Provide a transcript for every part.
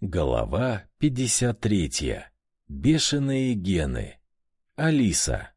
Голова 53. Бешеные гены. Алиса.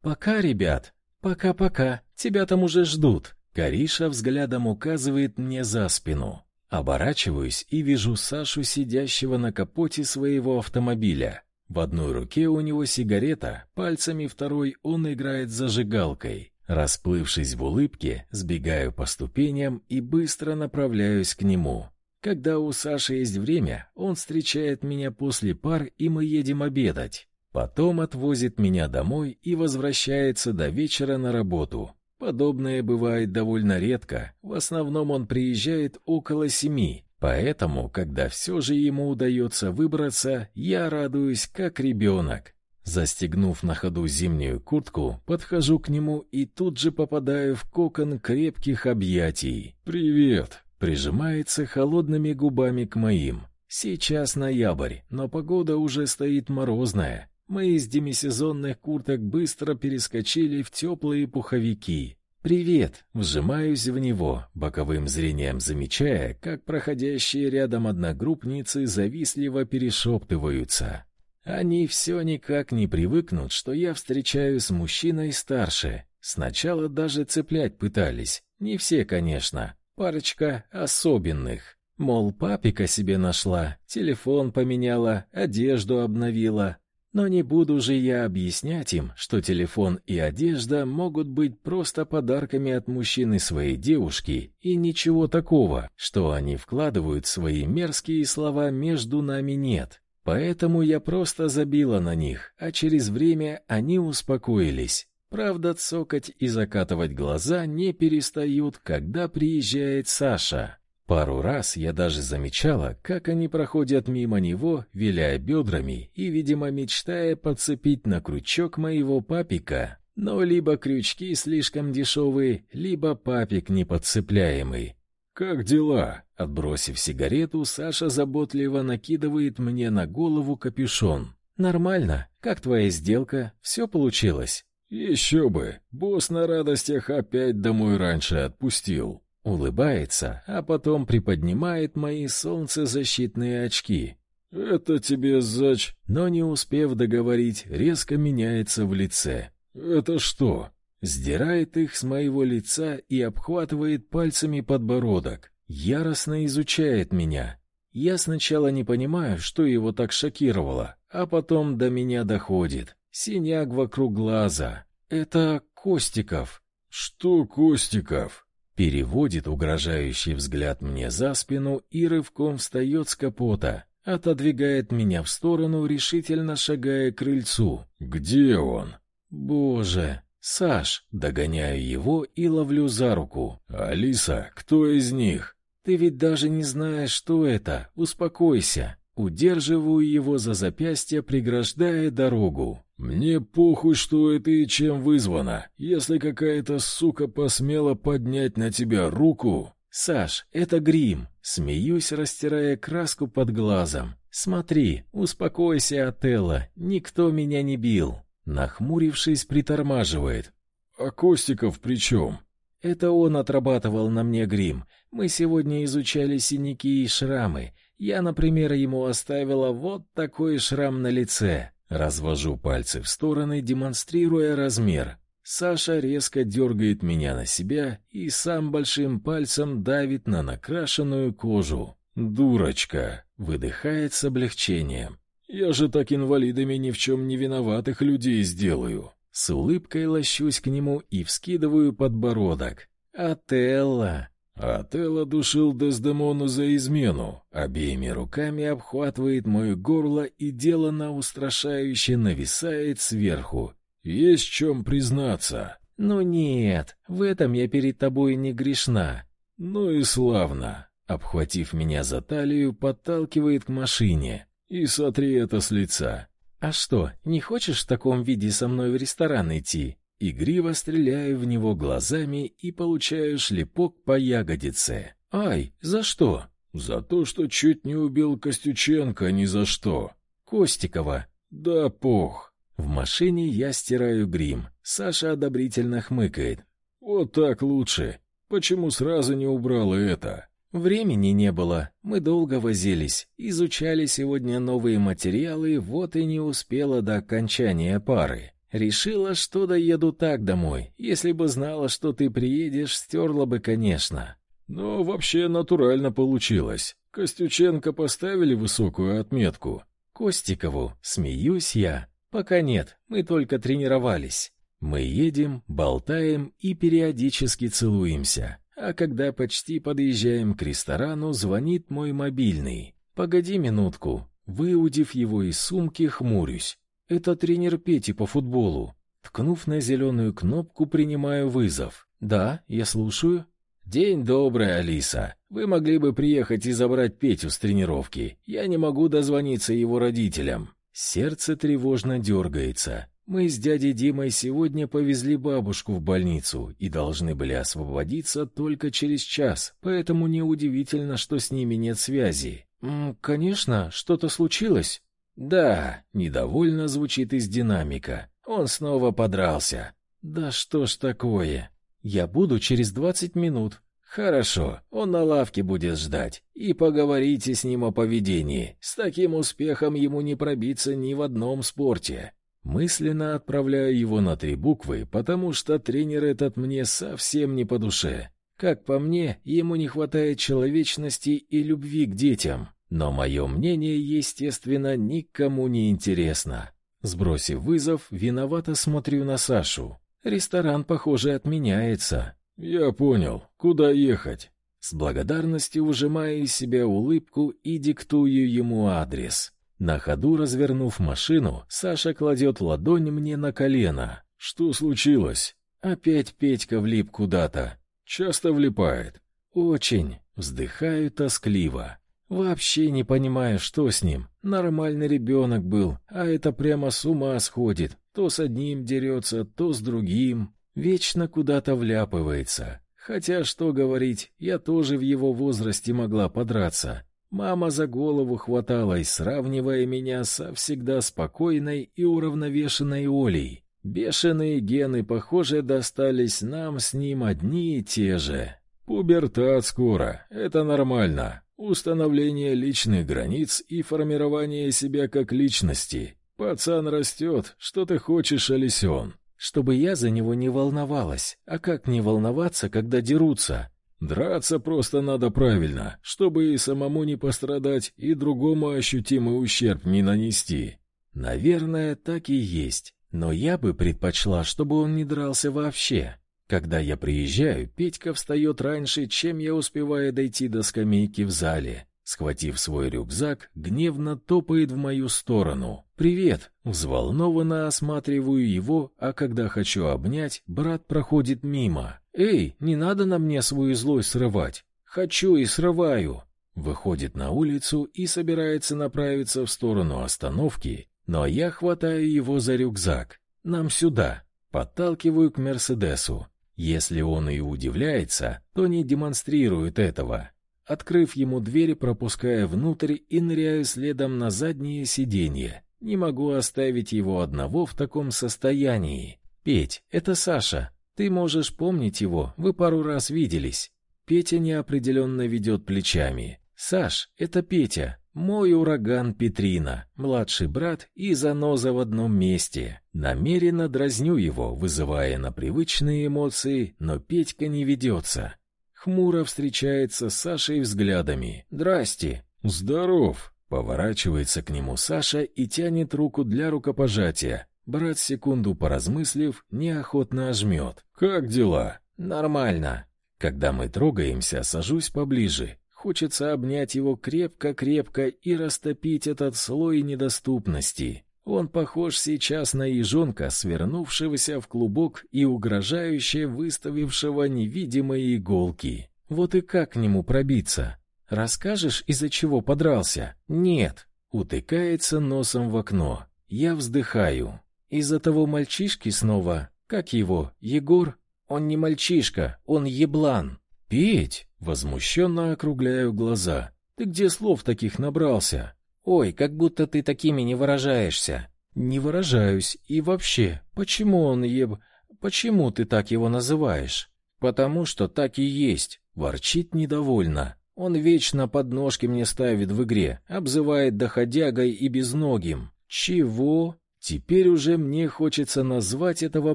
Пока, ребят. Пока-пока. Тебя там уже ждут. Кариша взглядом указывает мне за спину. Оборачиваюсь и вижу Сашу, сидящего на капоте своего автомобиля. В одной руке у него сигарета, пальцами второй он играет зажигалкой. Расплывшись в улыбке, сбегаю по ступеням и быстро направляюсь к нему. Когда у Саши есть время, он встречает меня после пар, и мы едем обедать. Потом отвозит меня домой и возвращается до вечера на работу. Подобное бывает довольно редко, в основном он приезжает около семи, поэтому, когда все же ему удается выбраться, я радуюсь как ребенок. Застегнув на ходу зимнюю куртку, подхожу к нему и тут же попадаю в кокон крепких объятий. «Привет!» Прижимается холодными губами к моим. Сейчас ноябрь, но погода уже стоит морозная. Мы из демисезонных курток быстро перескочили в теплые пуховики. «Привет!» — вжимаюсь в него, боковым зрением замечая, как проходящие рядом одногруппницы завистливо перешептываются. Они все никак не привыкнут, что я встречаюсь с мужчиной старше. Сначала даже цеплять пытались. Не все, конечно парочка особенных. Мол, папика себе нашла, телефон поменяла, одежду обновила. Но не буду же я объяснять им, что телефон и одежда могут быть просто подарками от мужчины своей девушки, и ничего такого, что они вкладывают свои мерзкие слова между нами нет. Поэтому я просто забила на них, а через время они успокоились. Правда, цокать и закатывать глаза не перестают, когда приезжает Саша. Пару раз я даже замечала, как они проходят мимо него, виляя бедрами и, видимо, мечтая подцепить на крючок моего папика. Но либо крючки слишком дешевые, либо папик неподцепляемый. «Как дела?» Отбросив сигарету, Саша заботливо накидывает мне на голову капюшон. «Нормально. Как твоя сделка? Все получилось?» «Еще бы! Босс на радостях опять домой раньше отпустил!» Улыбается, а потом приподнимает мои солнцезащитные очки. «Это тебе, зач...» Но не успев договорить, резко меняется в лице. «Это что?» Сдирает их с моего лица и обхватывает пальцами подбородок. Яростно изучает меня. Я сначала не понимаю, что его так шокировало, а потом до меня доходит. Синяк вокруг глаза. Это Костиков. Что Костиков? Переводит угрожающий взгляд мне за спину и рывком встает с капота, отодвигает меня в сторону, решительно шагая к крыльцу. Где он? Боже, Саш, догоняю его и ловлю за руку. Алиса, кто из них? Ты ведь даже не знаешь, что это. Успокойся. Удерживаю его за запястье, преграждая дорогу. Мне похуй, что это и чем вызвано. Если какая-то сука посмела поднять на тебя руку... Саш, это грим. Смеюсь, растирая краску под глазом. Смотри, успокойся, Отелло. Никто меня не бил. Нахмурившись, притормаживает. А Костиков при чем? Это он отрабатывал на мне грим. Мы сегодня изучали синяки и шрамы. Я, например, ему оставила вот такой шрам на лице. Развожу пальцы в стороны, демонстрируя размер. Саша резко дергает меня на себя и сам большим пальцем давит на накрашенную кожу. «Дурочка!» — выдыхает с облегчением. «Я же так инвалидами ни в чем не виноватых людей сделаю!» С улыбкой лощусь к нему и вскидываю подбородок. «Отелло!» Отелло душил Дездемону за измену, обеими руками обхватывает мое горло и делано устрашающе нависает сверху. Есть в чем признаться. Ну нет, в этом я перед тобой не грешна. Ну и славно. Обхватив меня за талию, подталкивает к машине. И сотри это с лица. А что, не хочешь в таком виде со мной в ресторан идти? Игриво стреляю в него глазами и получаю шлепок по ягодице. Ай, за что? За то, что чуть не убил Костюченко, ни за что. Костикова. Да пох. В машине я стираю грим. Саша одобрительно хмыкает. Вот так лучше. Почему сразу не убрала это? Времени не было. Мы долго возились, изучали сегодня новые материалы, вот и не успела до окончания пары. Решила, что доеду так домой. Если бы знала, что ты приедешь, стерла бы, конечно. Но вообще натурально получилось. Костюченко поставили высокую отметку. Костикову, смеюсь я. Пока нет, мы только тренировались. Мы едем, болтаем и периодически целуемся. А когда почти подъезжаем к ресторану, звонит мой мобильный. Погоди минутку. Выудив его из сумки, хмурюсь. Это тренер Пети по футболу. Ткнув на зеленую кнопку, принимаю вызов. Да, я слушаю. День добрый, Алиса. Вы могли бы приехать и забрать Петю с тренировки. Я не могу дозвониться его родителям. Сердце тревожно дергается. Мы с дядей Димой сегодня повезли бабушку в больницу и должны были освободиться только через час, поэтому неудивительно, что с ними нет связи. «М, конечно, что-то случилось. Да, недовольно звучит из динамика. Он снова подрался. Да что ж такое? Я буду через двадцать минут. Хорошо, он на лавке будет ждать. И поговорите с ним о поведении. С таким успехом ему не пробиться ни в одном спорте. Мысленно отправляю его на три буквы, потому что тренер этот мне совсем не по душе. Как по мне, ему не хватает человечности и любви к детям. Но мое мнение, естественно, никому не интересно. Сбросив вызов, виновато смотрю на Сашу. Ресторан, похоже, отменяется. Я понял. Куда ехать? С благодарностью выжимаю из себя улыбку и диктую ему адрес. На ходу развернув машину, Саша кладет ладонь мне на колено. Что случилось? Опять Петька влип куда-то. Часто влипает. Очень. Вздыхаю тоскливо. Вообще не понимаю, что с ним. Нормальный ребенок был, а это прямо с ума сходит. То с одним дерется, то с другим. Вечно куда-то вляпывается. Хотя, что говорить, я тоже в его возрасте могла подраться. Мама за голову хваталась, сравнивая меня со всегда спокойной и уравновешенной Олей. Бешеные гены, похоже, достались нам с ним одни и те же. Пубертат скоро, это нормально. Установление личных границ и формирование себя как личности. Пацан растет, что ты хочешь, Алисион? Чтобы я за него не волновалась. А как не волноваться, когда дерутся? Драться просто надо правильно, чтобы и самому не пострадать, и другому ощутимый ущерб не нанести. Наверное, так и есть. Но я бы предпочла, чтобы он не дрался вообще. Когда я приезжаю, Петька встает раньше, чем я успеваю дойти до скамейки в зале. Схватив свой рюкзак, гневно топает в мою сторону. «Привет!» Взволнованно осматриваю его, а когда хочу обнять, брат проходит мимо. «Эй, не надо на мне свою злость срывать!» «Хочу и срываю!» Выходит на улицу и собирается направиться в сторону остановки, но я хватаю его за рюкзак. «Нам сюда!» Подталкиваю к Мерседесу. Если он и удивляется, то не демонстрирует этого. Открыв ему дверь, пропуская внутрь и ныряю следом на заднее сиденье. Не могу оставить его одного в таком состоянии. Петь, это Саша. Ты можешь помнить его, вы пару раз виделись. Петя неопределенно ведет плечами. Саш, это Петя, мой ураган Петрина, младший брат и заноза в одном месте. Намеренно дразню его, вызывая на привычные эмоции, но Петька не ведется. Хмуро встречается с Сашей взглядами. «Здрасте!» «Здоров!» Поворачивается к нему Саша и тянет руку для рукопожатия. Брат, секунду поразмыслив, неохотно жмет. «Как дела?» «Нормально». Когда мы трогаемся, сажусь поближе. Хочется обнять его крепко-крепко и растопить этот слой недоступности. Он похож сейчас на ежонка, свернувшегося в клубок и угрожающе выставившего невидимые иголки. Вот и как к нему пробиться? Расскажешь, из-за чего подрался? Нет. Утыкается носом в окно. Я вздыхаю. Из-за того мальчишки снова. Как его? Егор? Он не мальчишка, он еблан. Петь, возмущенно округляю глаза. Ты где слов таких набрался? Ой, как будто ты такими не выражаешься. Не выражаюсь. И вообще, почему он еб... Почему ты так его называешь? Потому что так и есть, ворчит недовольно. Он вечно подножки мне ставит в игре, обзывает доходягой и безногим. Чего? Теперь уже мне хочется назвать этого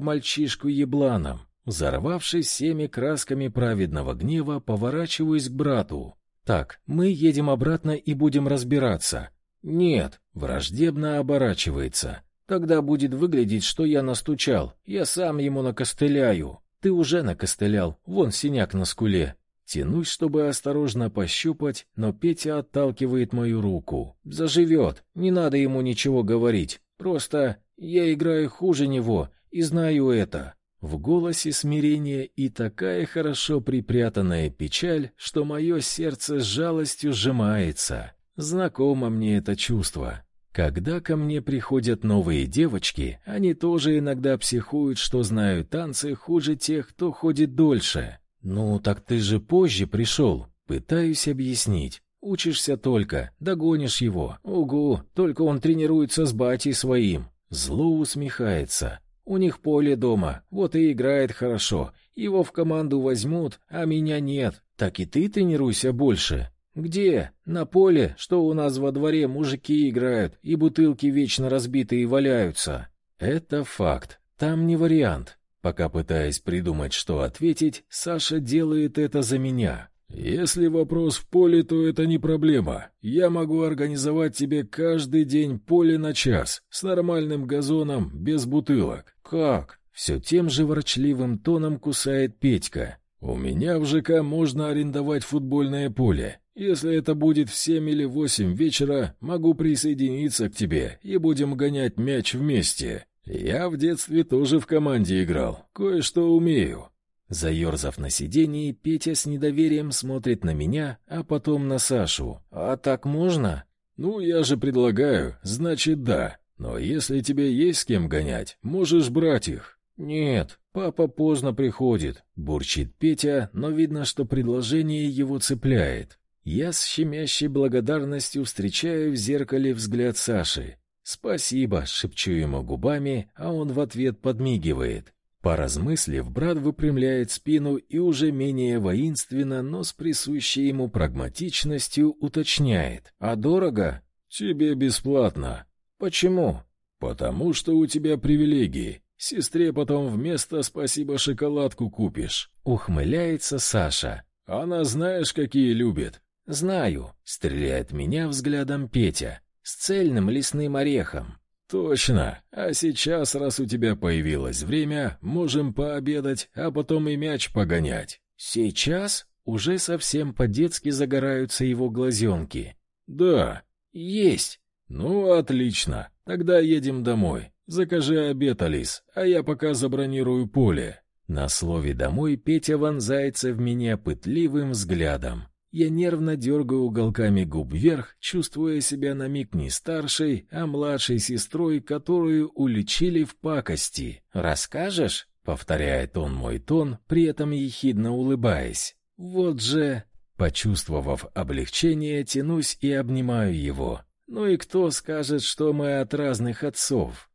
мальчишку ебланом. Взорвавшись всеми красками праведного гнева, поворачиваюсь к брату. Так, мы едем обратно и будем разбираться. Нет, враждебно оборачивается. Тогда будет выглядеть, что я настучал. Я сам ему накостыляю. Ты уже накостылял. Вон синяк на скуле. Тянусь, чтобы осторожно пощупать, но Петя отталкивает мою руку. Заживет. Не надо ему ничего говорить. Просто я играю хуже него и знаю это. В голосе смирение и такая хорошо припрятанная печаль, что мое сердце с жалостью сжимается. Знакомо мне это чувство. Когда ко мне приходят новые девочки, они тоже иногда психуют, что знают танцы хуже тех, кто ходит дольше. Ну, так ты же позже пришел. Пытаюсь объяснить. Учишься только, догонишь его. Угу, только он тренируется с батей своим. Зло усмехается. У них поле дома, вот и играет хорошо. Его в команду возьмут, а меня нет. Так и ты тренируйся больше. Где? На поле, что у нас во дворе мужики играют, и бутылки вечно разбитые валяются. Это факт. Там не вариант. Пока пытаясь придумать, что ответить, Саша делает это за меня. Если вопрос в поле, то это не проблема. Я могу организовать тебе каждый день поле на час, с нормальным газоном, без бутылок. Как? Все тем же ворчливым тоном кусает Петька. У меня в ЖК можно арендовать футбольное поле. Если это будет в семь или восемь вечера, могу присоединиться к тебе и будем гонять мяч вместе. Я в детстве тоже в команде играл, кое-что умею. Заерзав на сиденье, Петя с недоверием смотрит на меня, а потом на Сашу. «А так можно?» «Ну, я же предлагаю, значит, да. Но если тебе есть с кем гонять, можешь брать их». «Нет, папа поздно приходит», — бурчит Петя, но видно, что предложение его цепляет. Я с щемящей благодарностью встречаю в зеркале взгляд Саши. «Спасибо», — шепчу ему губами, а он в ответ подмигивает. Поразмыслив, брат выпрямляет спину и уже менее воинственно, но с присущей ему прагматичностью уточняет. «А дорого?» «Тебе бесплатно». «Почему?» «Потому что у тебя привилегии. Сестре потом вместо «спасибо» шоколадку купишь». Ухмыляется Саша. «Она знаешь, какие любит?» «Знаю», — стреляет меня взглядом Петя. «С цельным лесным орехом. «Точно. А сейчас, раз у тебя появилось время, можем пообедать, а потом и мяч погонять». «Сейчас?» Уже совсем по-детски загораются его глазенки. «Да». «Есть». «Ну, отлично. Тогда едем домой. Закажи обед, Алис, а я пока забронирую поле». На слове «домой» Петя вонзается в меня пытливым взглядом. Я нервно дергаю уголками губ вверх, чувствуя себя на миг не старшей, а младшей сестрой, которую уличили в пакости. «Расскажешь?» — повторяет он мой тон, при этом ехидно улыбаясь. «Вот же...» Почувствовав облегчение, тянусь и обнимаю его. «Ну и кто скажет, что мы от разных отцов?»